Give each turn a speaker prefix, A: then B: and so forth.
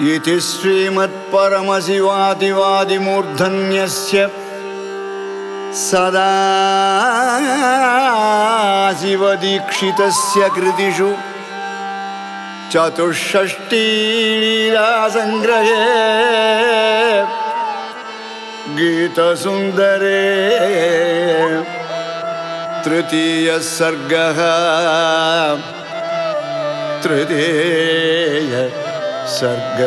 A: इति श्रीमत्परमशिवादिवादिमूर्धन्यस्य सदा शिवदीक्षितस्य कृतिषु चतुष्षष्टिलीलासङ्ग्रहे गीतसुन्दरे तृतीयः सर्गः तृतीय सर्ग